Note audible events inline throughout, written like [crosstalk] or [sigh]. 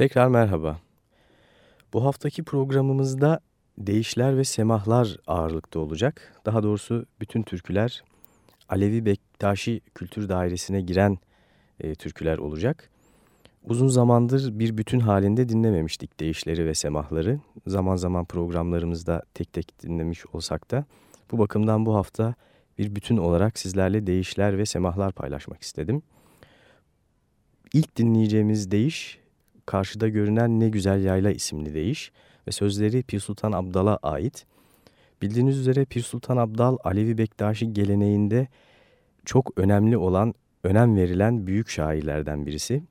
Tekrar merhaba. Bu haftaki programımızda değişler ve semahlar ağırlıkta olacak. Daha doğrusu bütün türküler Alevi Bektaşi Kültür Dairesi'ne giren e, türküler olacak. Uzun zamandır bir bütün halinde dinlememiştik değişleri ve semahları. Zaman zaman programlarımızda tek tek dinlemiş olsak da bu bakımdan bu hafta bir bütün olarak sizlerle değişler ve semahlar paylaşmak istedim. İlk dinleyeceğimiz değiş Karşıda Görünen Ne Güzel Yayla isimli değiş ve sözleri Pir Sultan Abdal'a ait. Bildiğiniz üzere Pir Sultan Abdal Alevi Bektaşi geleneğinde çok önemli olan, önem verilen büyük şairlerden birisi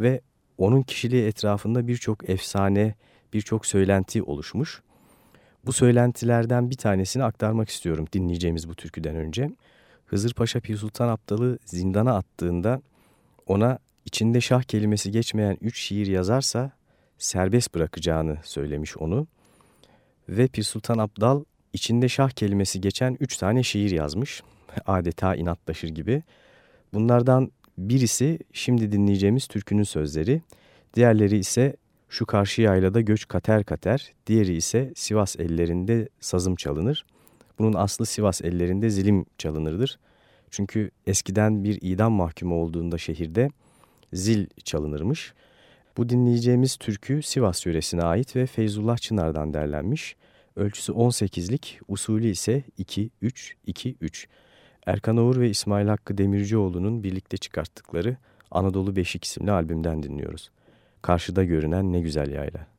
ve onun kişiliği etrafında birçok efsane, birçok söylenti oluşmuş. Bu söylentilerden bir tanesini aktarmak istiyorum dinleyeceğimiz bu türküden önce. Hızır Paşa Pir Sultan Abdal'ı zindana attığında ona içinde şah kelimesi geçmeyen üç şiir yazarsa serbest bırakacağını söylemiş onu. Ve Pir Sultan Abdal içinde şah kelimesi geçen üç tane şiir yazmış. [laughs] Adeta inatlaşır gibi. Bunlardan birisi şimdi dinleyeceğimiz türkünün sözleri. Diğerleri ise şu karşı yaylada göç kater kater. Diğeri ise Sivas ellerinde sazım çalınır. Bunun aslı Sivas ellerinde zilim çalınırdır. Çünkü eskiden bir idam mahkumu olduğunda şehirde zil çalınırmış. Bu dinleyeceğimiz türkü Sivas yöresine ait ve Feyzullah Çınar'dan derlenmiş. Ölçüsü 18'lik, usulü ise 2-3-2-3. Erkan Oğur ve İsmail Hakkı Demircioğlu'nun birlikte çıkarttıkları Anadolu Beşik isimli albümden dinliyoruz. Karşıda görünen ne güzel yayla.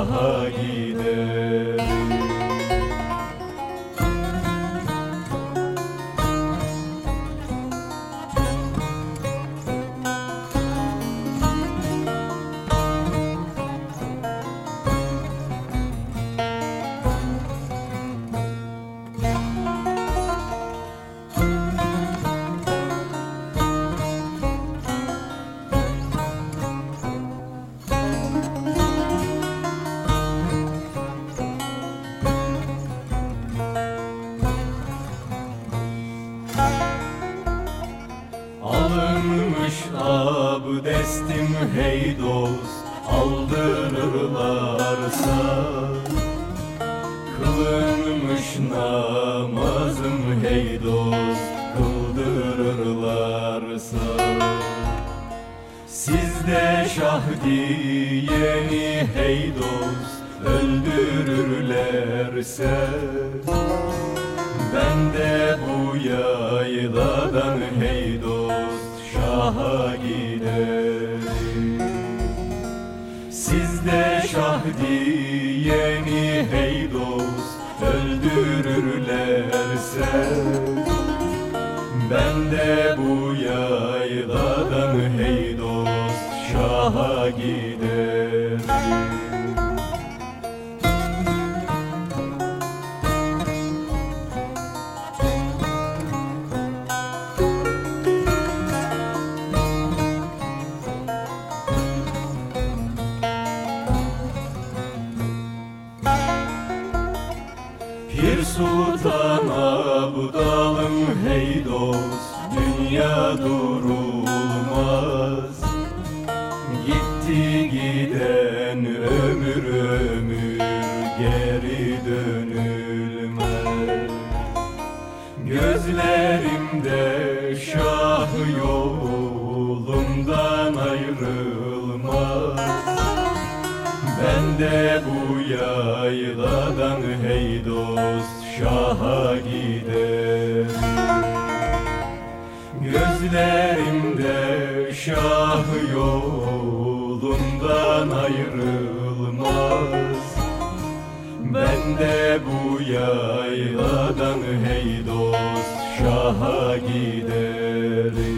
Dost şaha Sultan Abdalım hey dost Dünya durulmaz. Gitti giden ömür ömür Geri dönülmez. Gözlerimde şah yolumdan ayrılmaz. Ben de bu yayladan Gözlerimde şah yolundan ayrılmaz. Ben de bu yayladan hey dost şaha giderim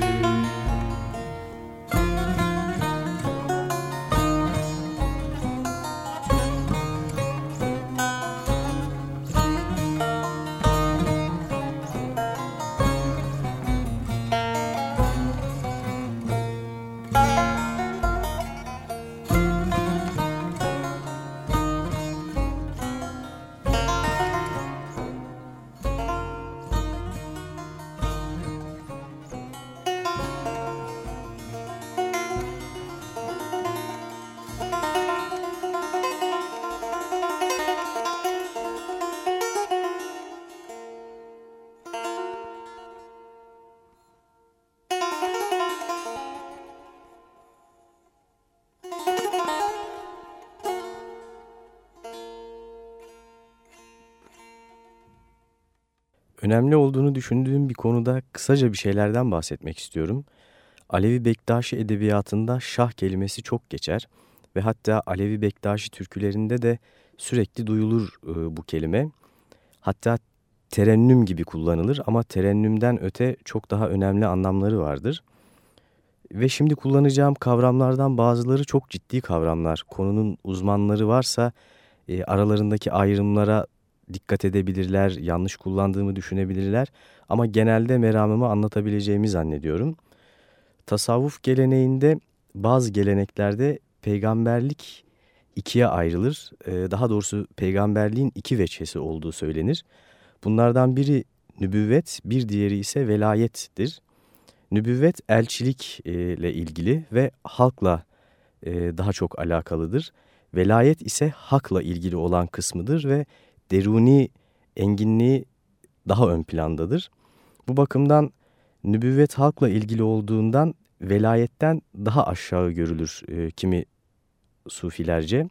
Önemli olduğunu düşündüğüm bir konuda kısaca bir şeylerden bahsetmek istiyorum. Alevi Bektaşi edebiyatında şah kelimesi çok geçer ve hatta Alevi Bektaşi türkülerinde de sürekli duyulur e, bu kelime. Hatta terennüm gibi kullanılır ama terennümden öte çok daha önemli anlamları vardır. Ve şimdi kullanacağım kavramlardan bazıları çok ciddi kavramlar. Konunun uzmanları varsa e, aralarındaki ayrımlara dikkat edebilirler, yanlış kullandığımı düşünebilirler ama genelde meramımı anlatabileceğimi zannediyorum. Tasavvuf geleneğinde bazı geleneklerde peygamberlik ikiye ayrılır. Ee, daha doğrusu peygamberliğin iki veçhesi olduğu söylenir. Bunlardan biri nübüvvet, bir diğeri ise velayettir. Nübüvvet elçilik e, ilgili ve halkla e, daha çok alakalıdır. Velayet ise hakla ilgili olan kısmıdır ve deruni enginliği daha ön plandadır. Bu bakımdan nübüvvet halkla ilgili olduğundan velayetten daha aşağı görülür e, kimi sufilerce.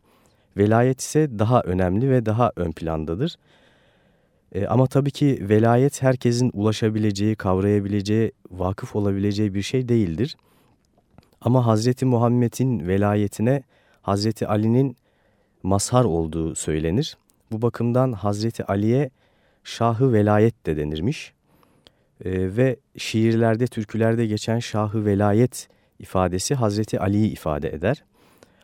Velayet ise daha önemli ve daha ön plandadır. E, ama tabii ki velayet herkesin ulaşabileceği, kavrayabileceği, vakıf olabileceği bir şey değildir. Ama Hazreti Muhammed'in velayetine Hazreti Ali'nin mazhar olduğu söylenir. Bu bakımdan Hazreti Ali'ye Şahı Velayet de denirmiş. E, ve şiirlerde, türkülerde geçen Şahı Velayet ifadesi Hazreti Ali'yi ifade eder.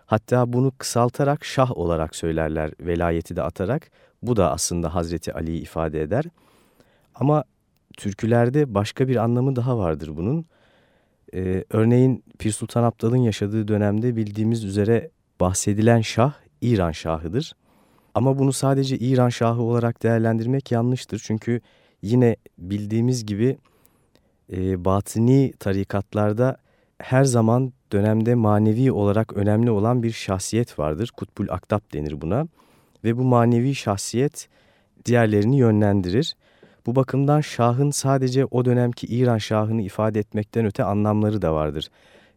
Hatta bunu kısaltarak Şah olarak söylerler, velayeti de atarak. Bu da aslında Hazreti Ali'yi ifade eder. Ama türkülerde başka bir anlamı daha vardır bunun. Ee, örneğin Pir Sultan Abdal'ın yaşadığı dönemde bildiğimiz üzere bahsedilen şah İran şahıdır. Ama bunu sadece İran şahı olarak değerlendirmek yanlıştır. Çünkü yine bildiğimiz gibi e, batini tarikatlarda her zaman dönemde manevi olarak önemli olan bir şahsiyet vardır. Kutbul Aktab denir buna. Ve bu manevi şahsiyet diğerlerini yönlendirir. Bu bakımdan şahın sadece o dönemki İran şahını ifade etmekten öte anlamları da vardır.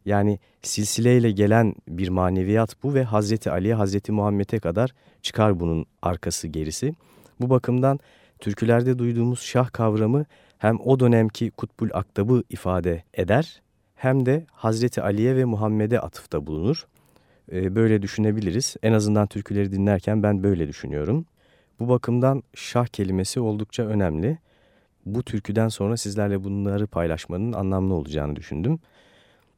Yani silsileyle gelen bir maneviyat bu ve Hazreti Ali'ye, Hazreti Muhammed'e kadar çıkar bunun arkası gerisi. Bu bakımdan türkülerde duyduğumuz şah kavramı hem o dönemki Kutbul Aktab'ı ifade eder hem de Hazreti Ali'ye ve Muhammed'e atıfta bulunur. Ee, böyle düşünebiliriz. En azından türküleri dinlerken ben böyle düşünüyorum. Bu bakımdan şah kelimesi oldukça önemli. Bu türküden sonra sizlerle bunları paylaşmanın anlamlı olacağını düşündüm.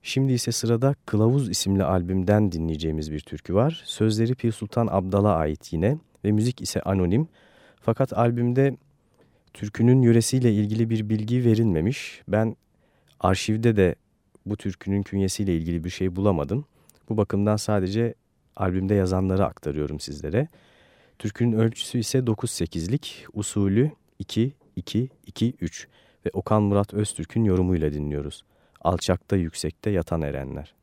Şimdi ise sırada Kılavuz isimli albümden dinleyeceğimiz bir türkü var. Sözleri Pir Sultan Abdal'a ait yine ve müzik ise anonim. Fakat albümde türkünün yöresiyle ilgili bir bilgi verilmemiş. Ben arşivde de bu türkünün künyesiyle ilgili bir şey bulamadım. Bu bakımdan sadece albümde yazanları aktarıyorum sizlere. Türkünün ölçüsü ise 9-8'lik, usulü 2-2-2-3 ve Okan Murat Öztürk'ün yorumuyla dinliyoruz. Alçakta yüksekte yatan erenler.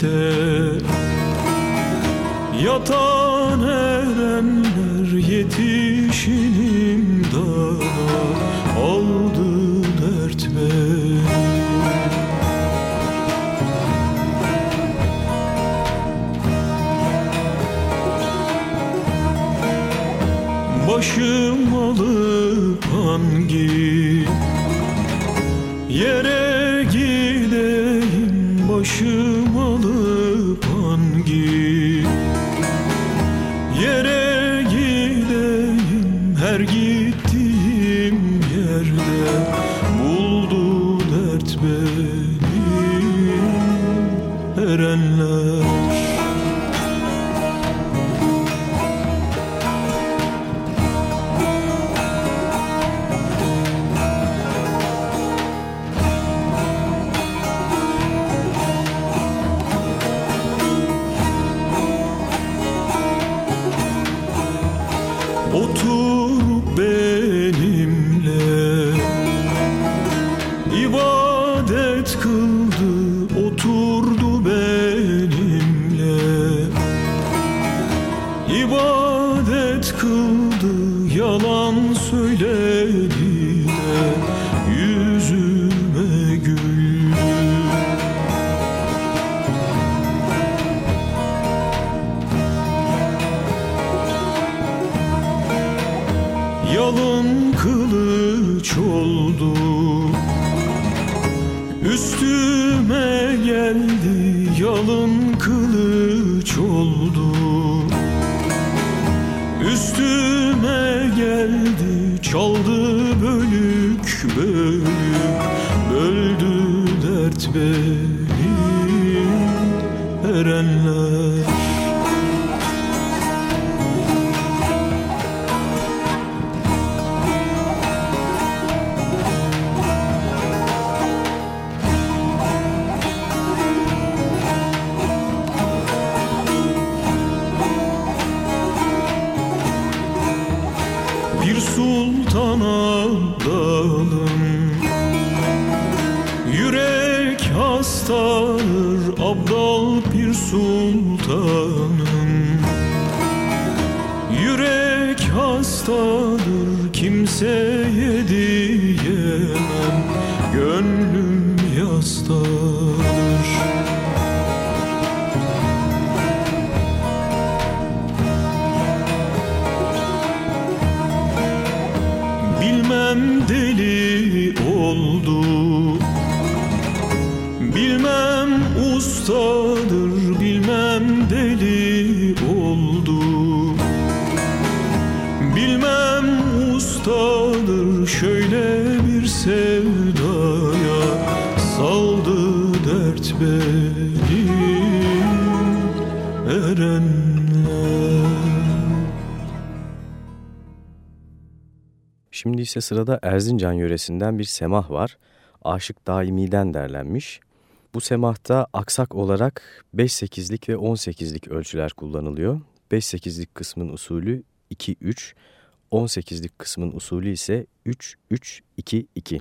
Geschichte Bilmem deli oldu. Bilmem ustadır bilmem deli oldu. Bilmem ustadır şöyle bir sevdaya Saldı dert beni. Erenler Şimdi ise sırada Erzincan yöresinden bir semah var. Aşık Daimi'den derlenmiş. Bu semahta aksak olarak 5-8'lik ve 18'lik ölçüler kullanılıyor. 5-8'lik kısmın usulü 2-3, 18'lik kısmın usulü ise 3-3-2-2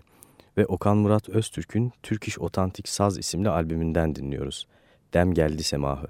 ve Okan Murat Öztürk'ün Türk İş Otantik Saz isimli albümünden dinliyoruz. Dem geldi semahı.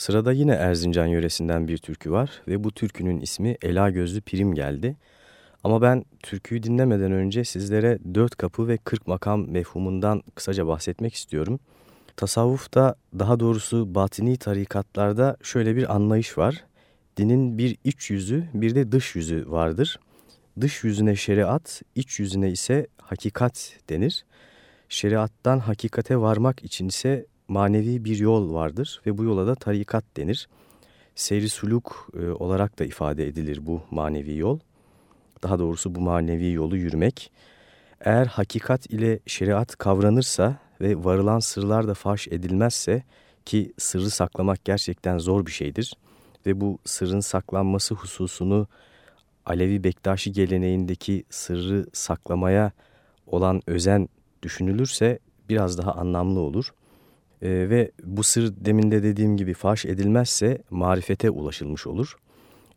Sırada yine Erzincan yöresinden bir türkü var ve bu türkünün ismi Ela Gözlü Pirim geldi. Ama ben türküyü dinlemeden önce sizlere dört kapı ve kırk makam mefhumundan kısaca bahsetmek istiyorum. Tasavvufta daha doğrusu batini tarikatlarda şöyle bir anlayış var. Dinin bir iç yüzü bir de dış yüzü vardır. Dış yüzüne şeriat, iç yüzüne ise hakikat denir. Şeriattan hakikate varmak için ise manevi bir yol vardır ve bu yola da tarikat denir. Seyri suluk e, olarak da ifade edilir bu manevi yol. Daha doğrusu bu manevi yolu yürümek. Eğer hakikat ile şeriat kavranırsa ve varılan sırlar da faş edilmezse ki sırrı saklamak gerçekten zor bir şeydir ve bu sırrın saklanması hususunu Alevi Bektaşi geleneğindeki sırrı saklamaya olan özen düşünülürse biraz daha anlamlı olur. E, ve bu sır demin de dediğim gibi faş edilmezse marifete ulaşılmış olur.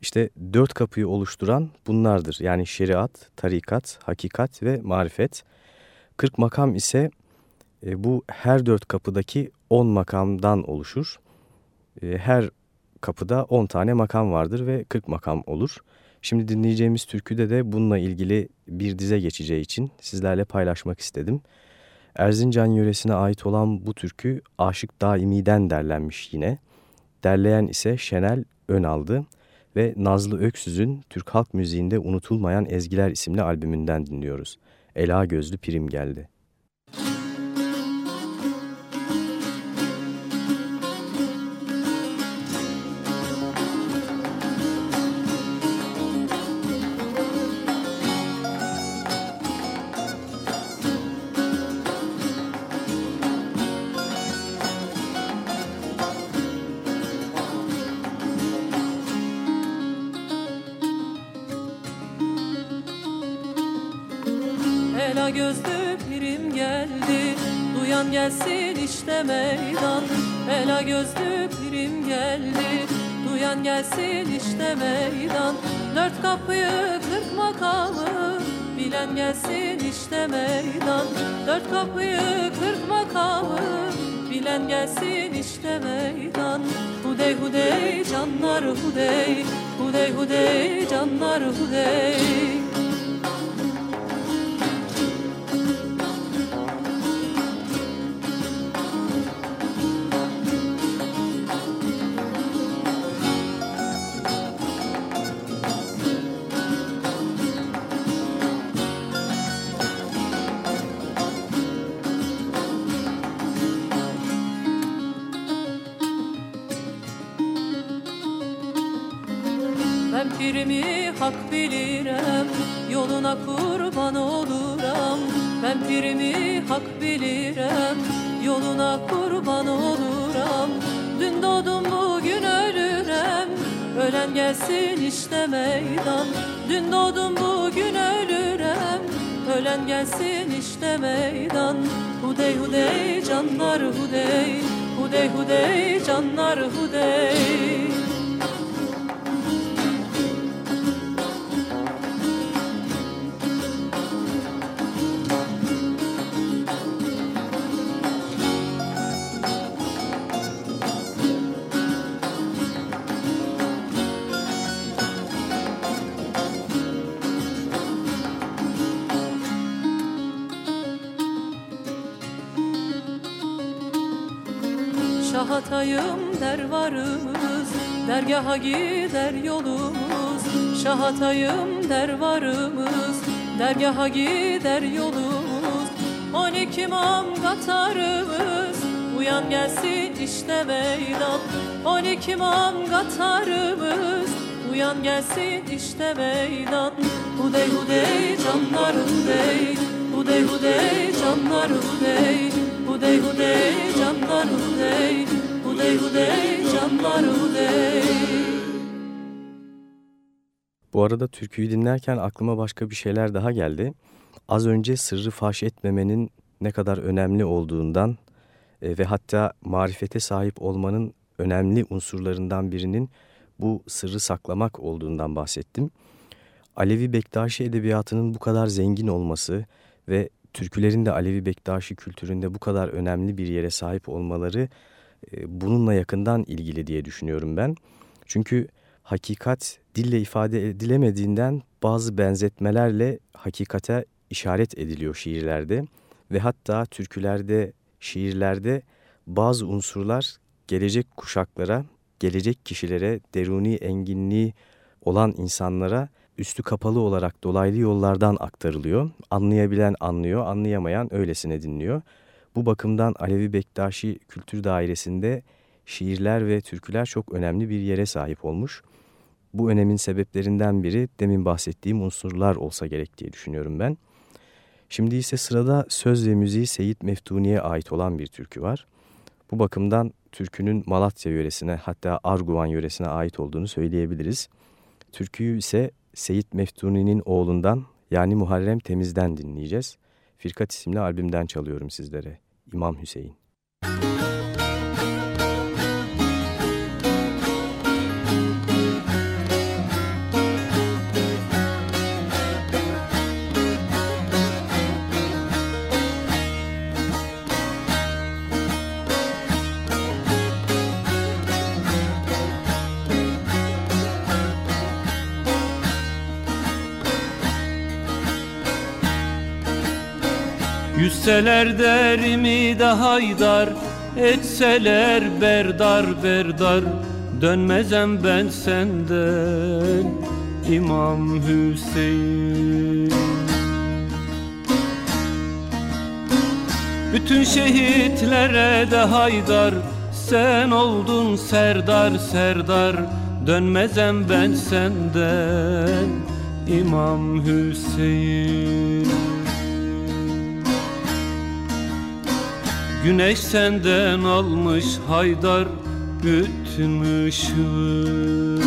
İşte dört kapıyı oluşturan bunlardır. Yani şeriat, tarikat, hakikat ve marifet. Kırk makam ise e, bu her dört kapıdaki on makamdan oluşur. E, her kapıda on tane makam vardır ve kırk makam olur. Şimdi dinleyeceğimiz türküde de bununla ilgili bir dize geçeceği için sizlerle paylaşmak istedim. Erzincan yöresine ait olan bu türkü Aşık Daimi'den derlenmiş yine. Derleyen ise Şenel Önaldı ve Nazlı Öksüz'ün Türk halk müziğinde unutulmayan ezgiler isimli albümünden dinliyoruz. Ela Gözlü Prim geldi. Gelsin işte meydan. Dört kapıyı kırk makamı Bilen gelsin işte meydan. Dört kapıyı kırk makamı Bilen gelsin işte meydan. Hudey hudey canlar hudey Hudey hudey canlar hudey Ben pirimi hak bilirem Yoluna kurban oluram. Dün doğdum bugün ölürem Ölen gelsin işte meydan. Dün doğdum bugün ölürem Ölen gelsin işte meydan. Hudey hudey canlar hudey. Hudey hudey canlar hudey Dergaha gider yolumuz Şahatayım der varımız. Dergaha gider yolumuz On iki mam katarımız. Uyan gelsin işte meydan On iki mam katarımız. Uyan gelsin işte meydan Hudey hudey canlar hudey Hudey hudey canlar hudey Hudey hudey canlar hudey Bu arada türküyü dinlerken aklıma başka bir şeyler daha geldi. Az önce sırrı faş etmemenin ne kadar önemli olduğundan e, ve hatta marifete sahip olmanın önemli unsurlarından birinin bu sırrı saklamak olduğundan bahsettim. Alevi Bektaşi edebiyatının bu kadar zengin olması ve türkülerin de Alevi Bektaşi kültüründe bu kadar önemli bir yere sahip olmaları bununla yakından ilgili diye düşünüyorum ben. Çünkü hakikat dille ifade edilemediğinden bazı benzetmelerle hakikate işaret ediliyor şiirlerde ve hatta türkülerde, şiirlerde bazı unsurlar gelecek kuşaklara, gelecek kişilere, deruni enginliği olan insanlara üstü kapalı olarak dolaylı yollardan aktarılıyor. Anlayabilen anlıyor, anlayamayan öylesine dinliyor. Bu bakımdan Alevi Bektaşi Kültür Dairesi'nde şiirler ve türküler çok önemli bir yere sahip olmuş. Bu önemin sebeplerinden biri demin bahsettiğim unsurlar olsa gerek diye düşünüyorum ben. Şimdi ise sırada söz ve müziği Seyit Meftuni'ye ait olan bir türkü var. Bu bakımdan türkünün Malatya yöresine hatta Arguvan yöresine ait olduğunu söyleyebiliriz. Türküyü ise Seyit Meftuni'nin oğlundan yani Muharrem Temiz'den dinleyeceğiz. Firkat isimli albümden çalıyorum sizlere. İmam Hüseyin. Yüzseler derimi de haydar Etseler berdar berdar. Dönmezem ben senden İmam Hüseyin. Bütün şehitlere de haydar Sen oldun serdar serdar. Dönmezem ben senden İmam Hüseyin Güneş senden almış haydar bütün ışığı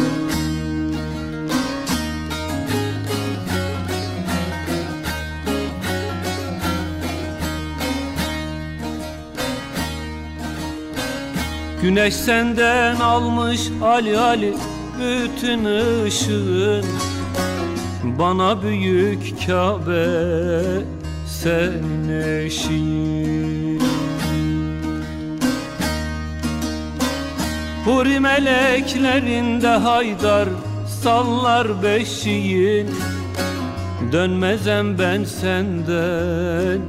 Güneş senden almış Ali Ali bütün ışığın Bana büyük Kabe senin eşiğin Huri meleklerinde haydar sallar beşiğin. Dönmezem ben senden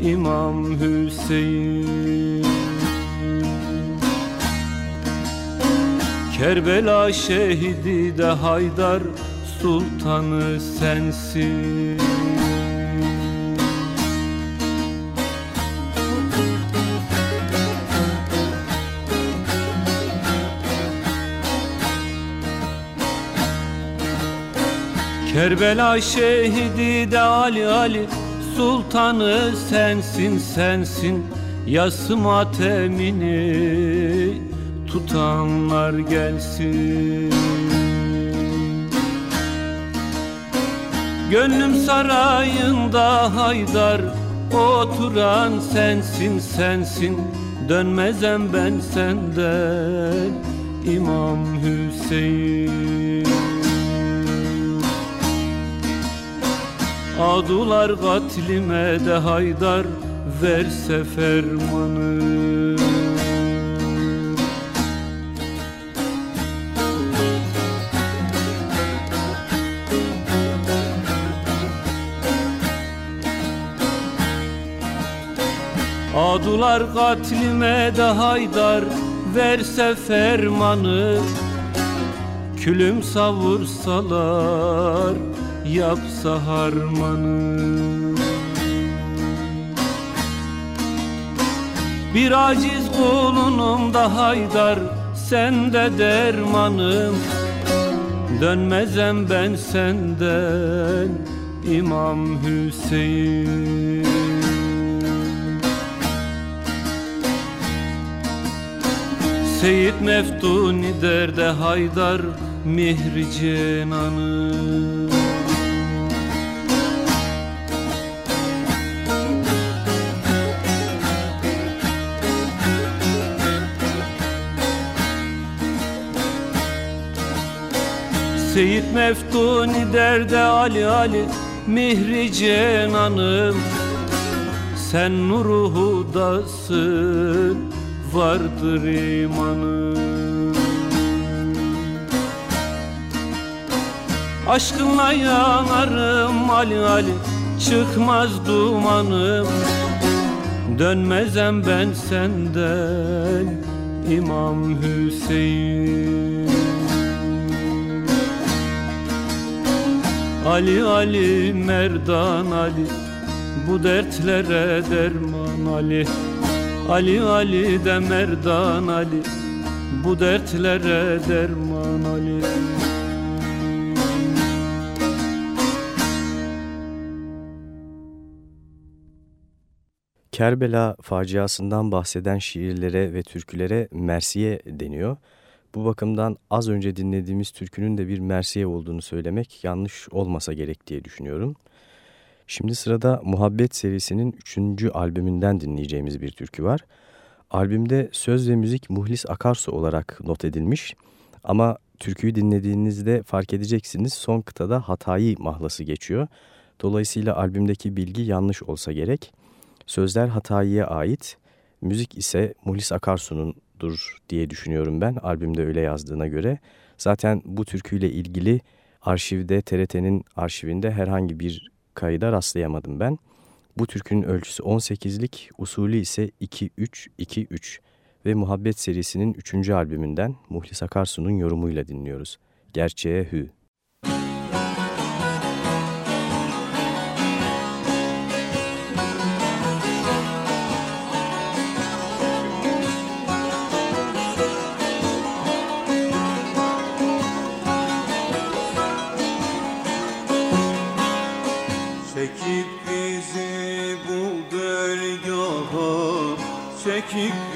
İmam Hüseyin. Kerbela şehidi de haydar sultanı sensin Kerbela şehidi de Ali Ali Sultanı sensin sensin. Yası matemini tutanlar gelsin. Gönlüm sarayında haydar Oturan sensin sensin. Dönmezem ben senden İmam Hüseyin Adular katlime de haydar verse fermanı. Adular katlime de haydar verse fermanı. Külüm savursalar yapsa harmanı. Bir aciz kulunum da haydar sen de dermanım. Dönmezem ben senden İmam Hüseyin. Seyit Meftuni derde haydar mihri cenanı Seyit Meftuni derde Ali Ali Mihri cenanım Sen nuru hudasın vardır imanım Aşkınla yanarım Ali Ali çıkmaz dumanım. Dönmezem ben senden İmam Hüseyin Ali Ali Merdan Ali. Bu dertlere derman Ali. Ali Ali de Merdan Ali. Bu dertlere derman Ali. Kerbela faciasından bahseden şiirlere ve türkülere Mersiye deniyor. Bu bakımdan az önce dinlediğimiz türkünün de bir Mersiye olduğunu söylemek yanlış olmasa gerek diye düşünüyorum. Şimdi sırada Muhabbet serisinin 3. albümünden dinleyeceğimiz bir türkü var. Albümde söz ve müzik Muhlis Akarsu olarak not edilmiş ama türküyü dinlediğinizde fark edeceksiniz son kıtada Hatayi mahlası geçiyor. Dolayısıyla albümdeki bilgi yanlış olsa gerek. Sözler Hatayi'ye ait, müzik ise Muhlis Akarsu'nundur diye düşünüyorum ben albümde öyle yazdığına göre. Zaten bu türküyle ilgili arşivde TRT'nin arşivinde herhangi bir kayıda rastlayamadım ben. Bu türkünün ölçüsü 18'lik, usulü ise 2-3-2-3 ve Muhabbet serisinin 3. albümünden Muhlis Akarsu'nun yorumuyla dinliyoruz. Gerçeğe Hü. keep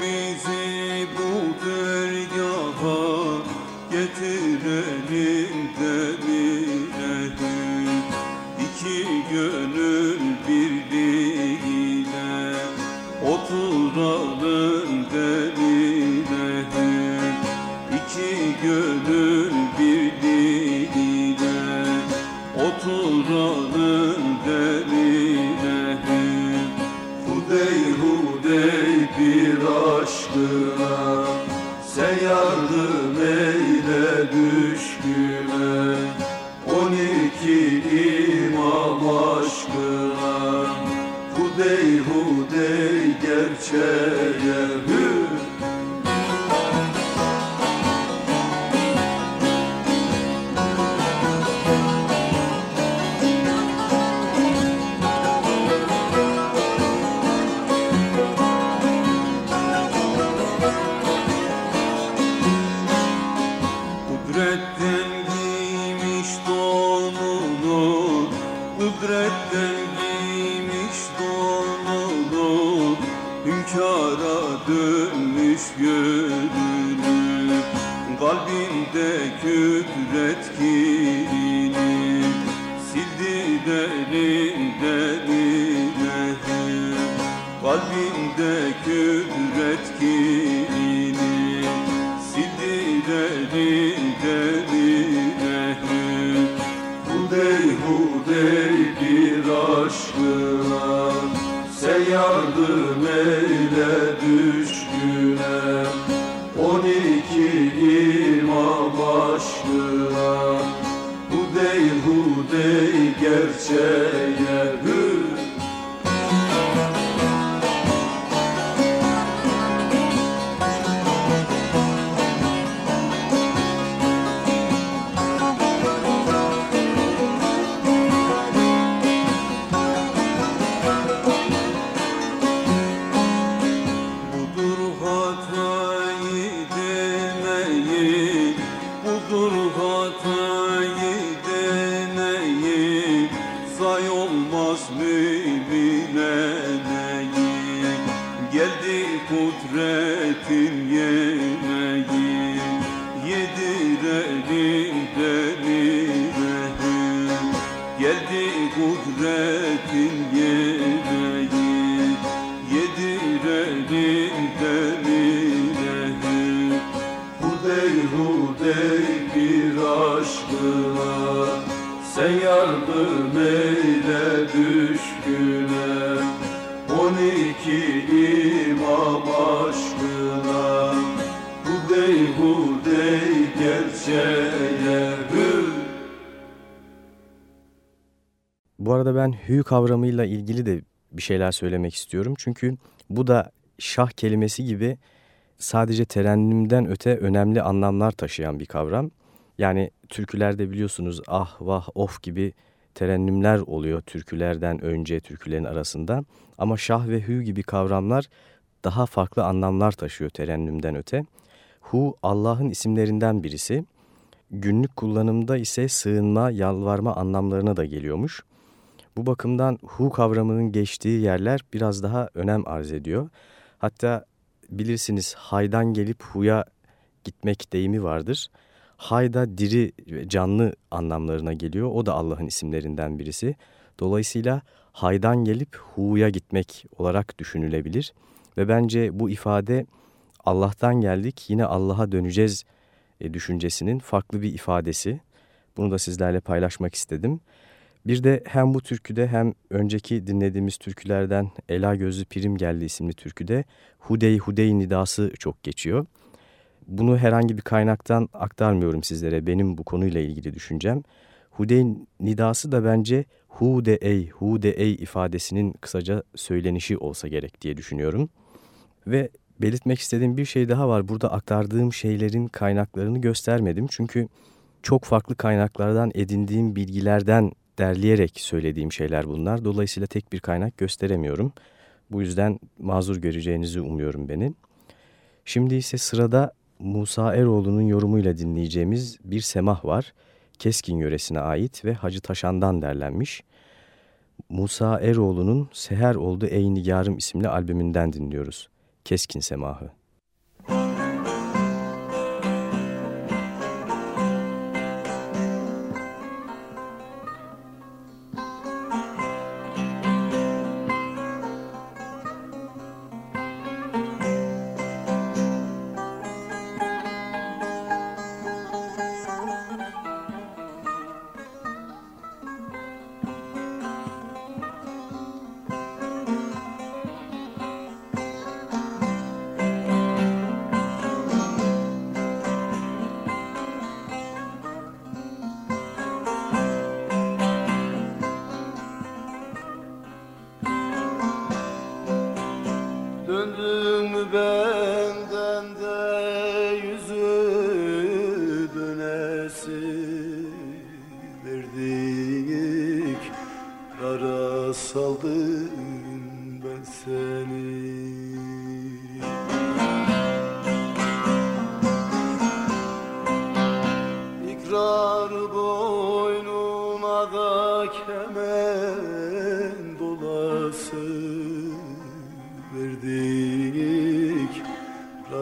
On iki imam aşkına hudey hudey gerçeğe Bu arada ben hü kavramıyla ilgili de bir şeyler söylemek istiyorum. Çünkü bu da şah kelimesi gibi sadece terennümden öte önemli anlamlar taşıyan bir kavram. Yani türkülerde biliyorsunuz ah vah of gibi terennümler oluyor türkülerden önce türkülerin arasında. Ama şah ve hü gibi kavramlar daha farklı anlamlar taşıyor terennümden öte. Hu Allah'ın isimlerinden birisi. Günlük kullanımda ise sığınma, yalvarma anlamlarına da geliyormuş. Bu bakımdan hu kavramının geçtiği yerler biraz daha önem arz ediyor. Hatta bilirsiniz haydan gelip huya gitmek deyimi vardır. Hayda diri ve canlı anlamlarına geliyor. O da Allah'ın isimlerinden birisi. Dolayısıyla haydan gelip hu'ya gitmek olarak düşünülebilir. Ve bence bu ifade Allah'tan geldik yine Allah'a döneceğiz e, düşüncesinin farklı bir ifadesi. Bunu da sizlerle paylaşmak istedim. Bir de hem bu türküde hem önceki dinlediğimiz türkülerden Ela Gözlü Pirim Geldi isimli türküde Hudey Hudey nidası çok geçiyor. Bunu herhangi bir kaynaktan aktarmıyorum sizlere benim bu konuyla ilgili düşüncem. Hudey nidası da bence Hude ey, Hude ey ifadesinin kısaca söylenişi olsa gerek diye düşünüyorum. Ve belirtmek istediğim bir şey daha var. Burada aktardığım şeylerin kaynaklarını göstermedim. Çünkü çok farklı kaynaklardan edindiğim bilgilerden derleyerek söylediğim şeyler bunlar. Dolayısıyla tek bir kaynak gösteremiyorum. Bu yüzden mazur göreceğinizi umuyorum beni. Şimdi ise sırada Musa Eroğlu'nun yorumuyla dinleyeceğimiz bir semah var. Keskin yöresine ait ve Hacı Taşan'dan derlenmiş. Musa Eroğlu'nun Seher Oldu Ey Nigarım isimli albümünden dinliyoruz. Keskin Semahı.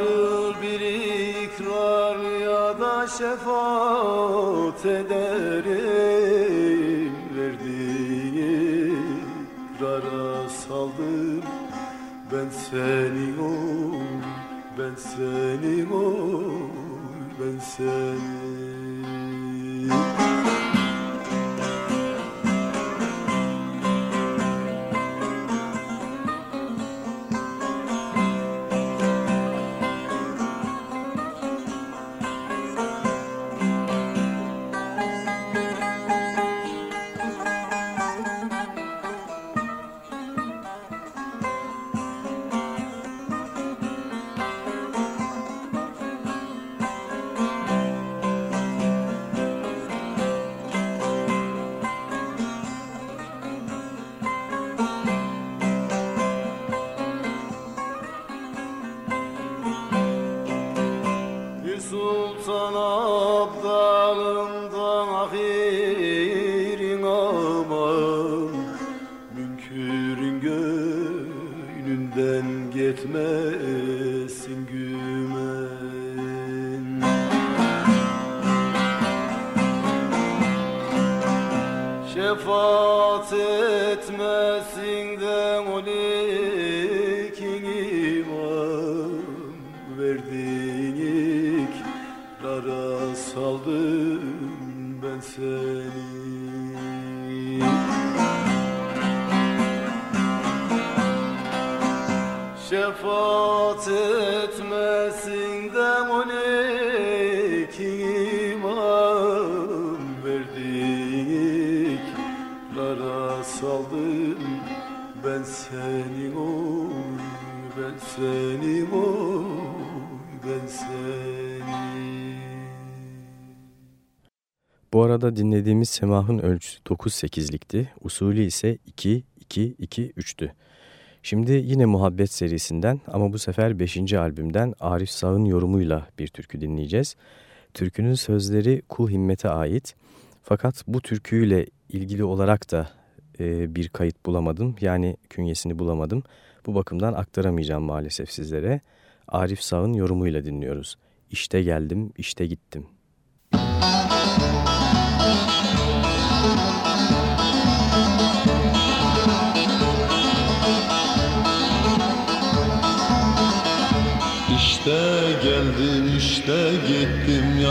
beni bir ikrar ya da şefaat ederim. Verdiği ikrara saldım. Ben senin ol Ben senin ol ben senin Şefaat etmesin de olikin imam Verdiğin ikrara saldım ben senin oy ben senin oy ben senin Bu arada dinlediğimiz semahın ölçüsü 9-8'likti. Usulü ise 2-2-2-3'tü. Şimdi yine Muhabbet serisinden ama bu sefer 5. albümden Arif Sağ'ın yorumuyla bir türkü dinleyeceğiz. Türkünün sözleri Kul Himmet'e ait. Fakat bu türküyle ilgili olarak da e, bir kayıt bulamadım. Yani künyesini bulamadım. Bu bakımdan aktaramayacağım maalesef sizlere. Arif Sağ'ın yorumuyla dinliyoruz. İşte geldim, işte gittim. İşte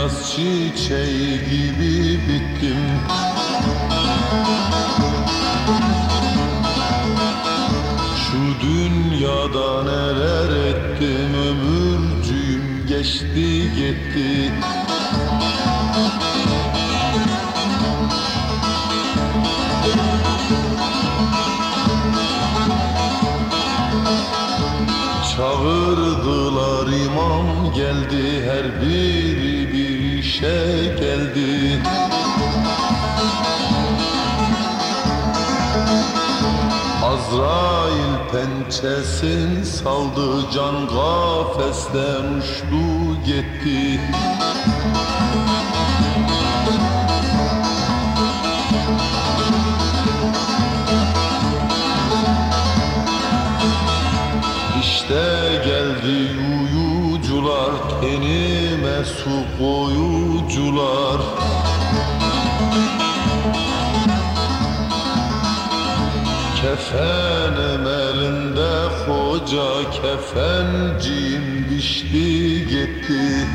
yaz çiçeği gibi bittim. Şu dünyada neler ettim ömürcüğüm geçti gitti Azrail pençesin saldı can kafesten uçtu gitti. İşte geldi uyucular tenime su koyucular Kefenim elinde koca kefencim biçti gitti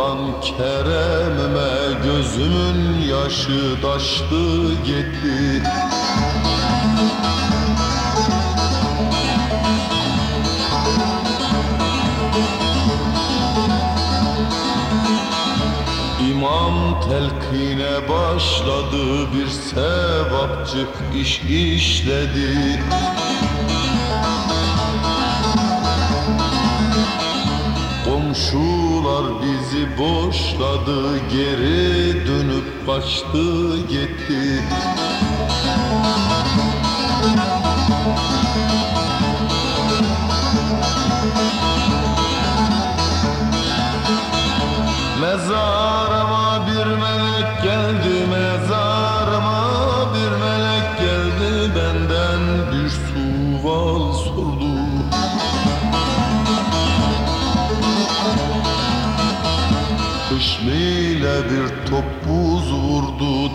Kan keremime Gözümün yaşı taştı gitti. İmam telkine başladı bir sevapcık iş işledi boşladı geri dönüp kaçtı gitti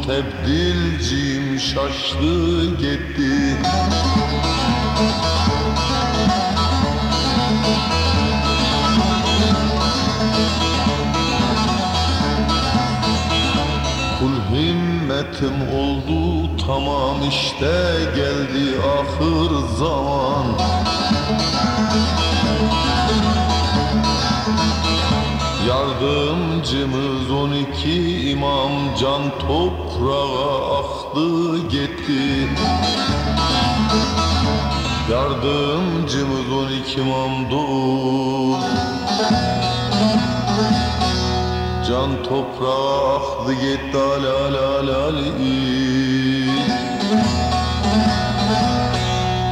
tebdilcim şaştı gitti. Kul himmetim oldu tamam işte geldi ahır zaman Yardımcımız on iki imam can toprağa aktı gitti. Yardımcımız on iki imam dost Can toprağa aktı gitti ali ali ali. Ali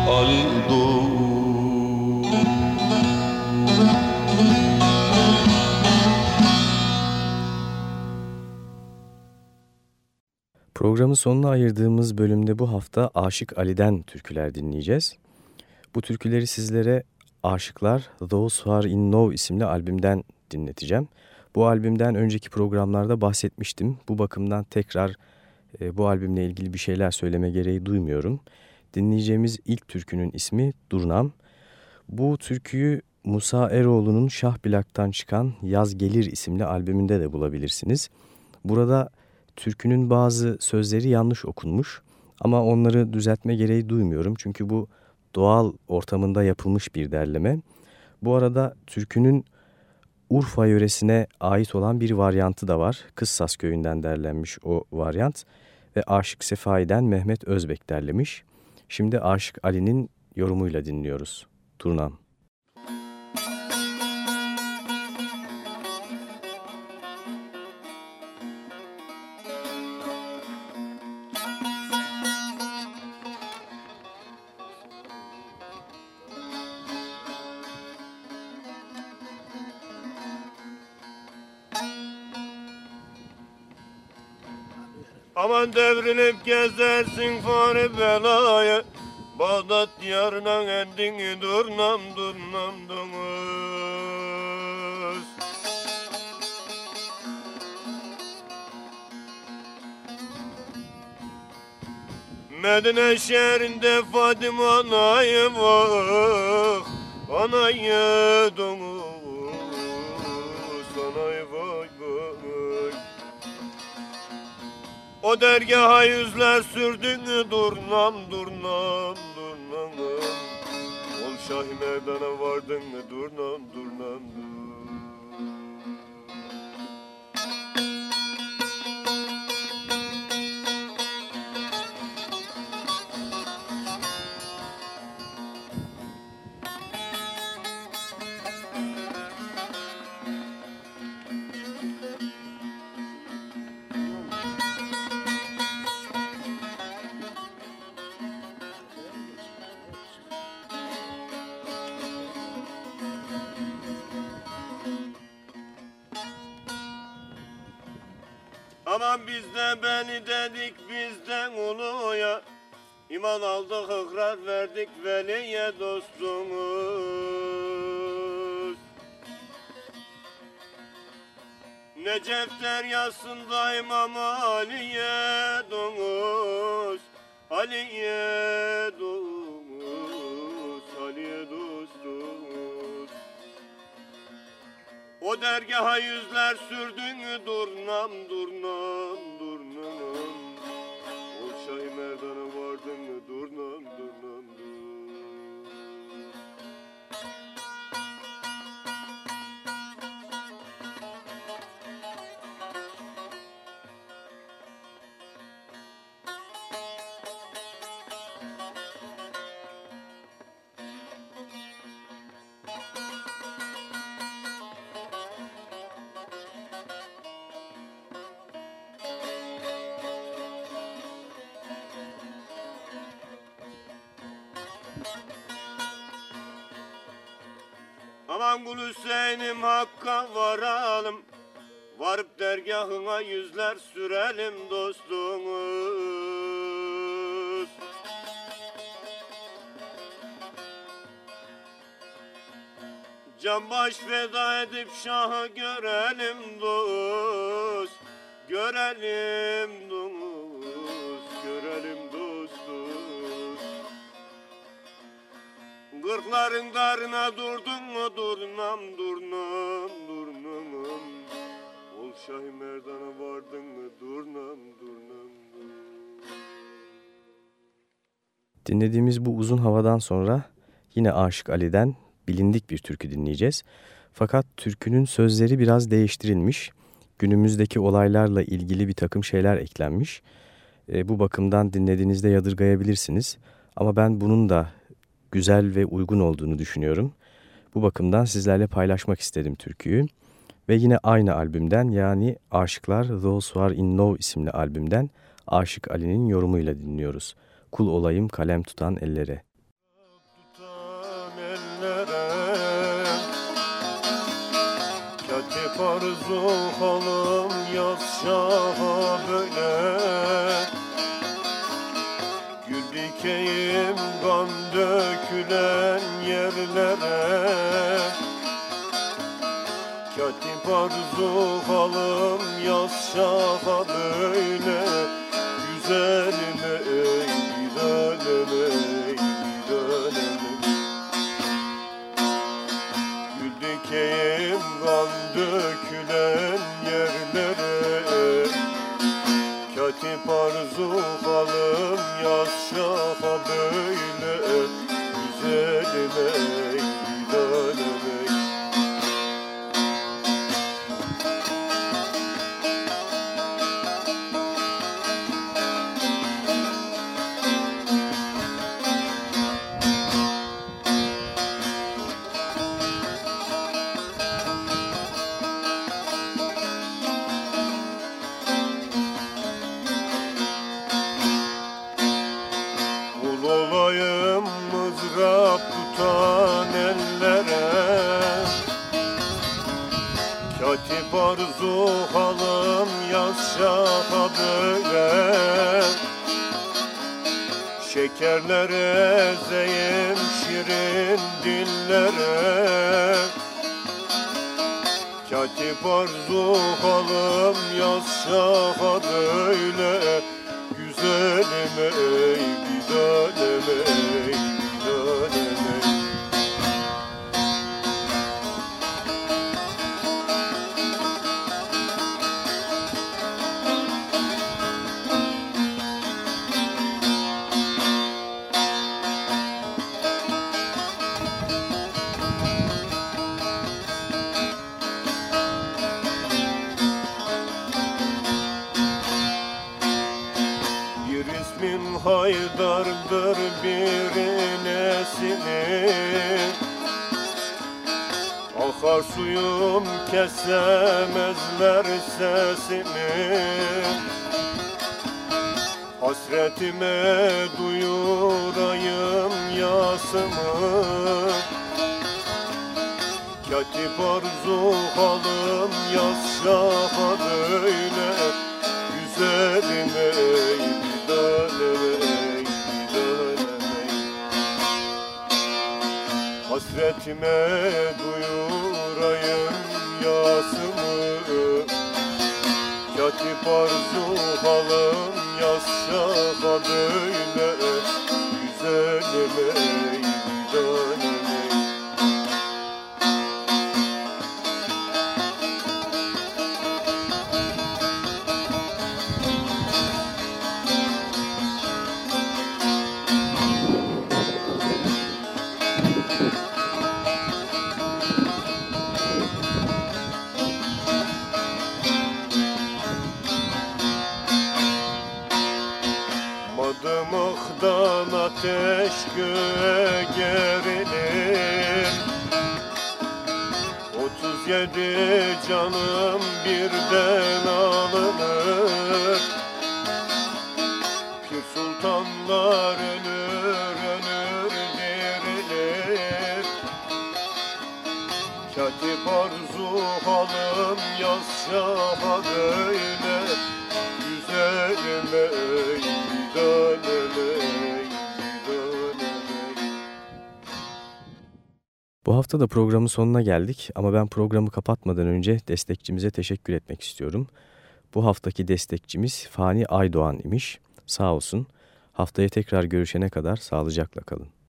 Ali sonuna ayırdığımız bölümde bu hafta Aşık Ali'den türküler dinleyeceğiz. Bu türküleri sizlere Aşıklar Those Who Are In Love isimli albümden dinleteceğim. Bu albümden önceki programlarda bahsetmiştim. Bu bakımdan tekrar e, bu albümle ilgili bir şeyler söyleme gereği duymuyorum. Dinleyeceğimiz ilk türkünün ismi Durnam. Bu türküyü Musa Eroğlu'nun Şah Bilak'tan çıkan Yaz Gelir isimli albümünde de bulabilirsiniz. Burada türkünün bazı sözleri yanlış okunmuş ama onları düzeltme gereği duymuyorum. Çünkü bu doğal ortamında yapılmış bir derleme. Bu arada türkünün Urfa yöresine ait olan bir varyantı da var. Kıssas köyünden derlenmiş o varyant ve Aşık Sefai'den Mehmet Özbek derlemiş. Şimdi Aşık Ali'nin yorumuyla dinliyoruz. Turnam. Gezersin fare belayı Bağdat yarına endin durnam durnam dunuz Medine şehrinde Fatıma anayı vah Anayı o dergaha yüzler sürdün durnam durnam durnam Ol Şahi Meydan'a vardın durnam durnam durnam Aman bizde beni dedik bizden uluya. İman aldık ikrar verdik veliye dostumuz. Necef deryasında İmam Ali'ye domuz Ali'ye domuz Ali'ye dostumuz. O dergaha yüzler sürdün durnam durnam dergahına yüzler sürelim dostumuz. Can baş feda edip şahı görelim dost. Görelim dost, görelim dost dost Kırkların darına durdun mu durnam durnam Şahi Merdan'a vardın mı durnam durnam Dinlediğimiz bu uzun havadan sonra yine Aşık Ali'den bilindik bir türkü dinleyeceğiz. Fakat türkünün sözleri biraz değiştirilmiş. Günümüzdeki olaylarla ilgili bir takım şeyler eklenmiş. E, bu bakımdan dinlediğinizde yadırgayabilirsiniz. Ama ben bunun da güzel ve uygun olduğunu düşünüyorum. Bu bakımdan sizlerle paylaşmak istedim türküyü. Ve yine aynı albümden yani Aşıklar Those Who Are In Love isimli albümden Aşık Ali'nin yorumuyla dinliyoruz. Kul olayım kalem tutan ellere. Tutan ellere Katip arzu halım yaz böyle Gül dikeyim kan dökülen yerlere arzu halım yaz şaha böyle Güzelime ey güzelime ey güzelime Gül dikeyim kan dökülen yerlere Katip arzu halım yaz şaha böyle Güzelime yasımı Katip arzu halım yaz şaha böyle Güzelime ey bir ey bir ey. Hasretime duyurayım yasımı. Katip arzu halım yaz şaha böyle Güzelime ey Madımaktan ateş göğe gerilir. Otuz yedi canım birden alınır. Pir sultanlar ölür ölür dirilir Katip arzu halım yaz şaha böyle Güzelim ey dönem Bu hafta da programın sonuna geldik ama ben programı kapatmadan önce destekçimize teşekkür etmek istiyorum. Bu haftaki destekçimiz Fani Aydoğan imiş. Sağ olsun. Haftaya tekrar görüşene kadar sağlıcakla kalın.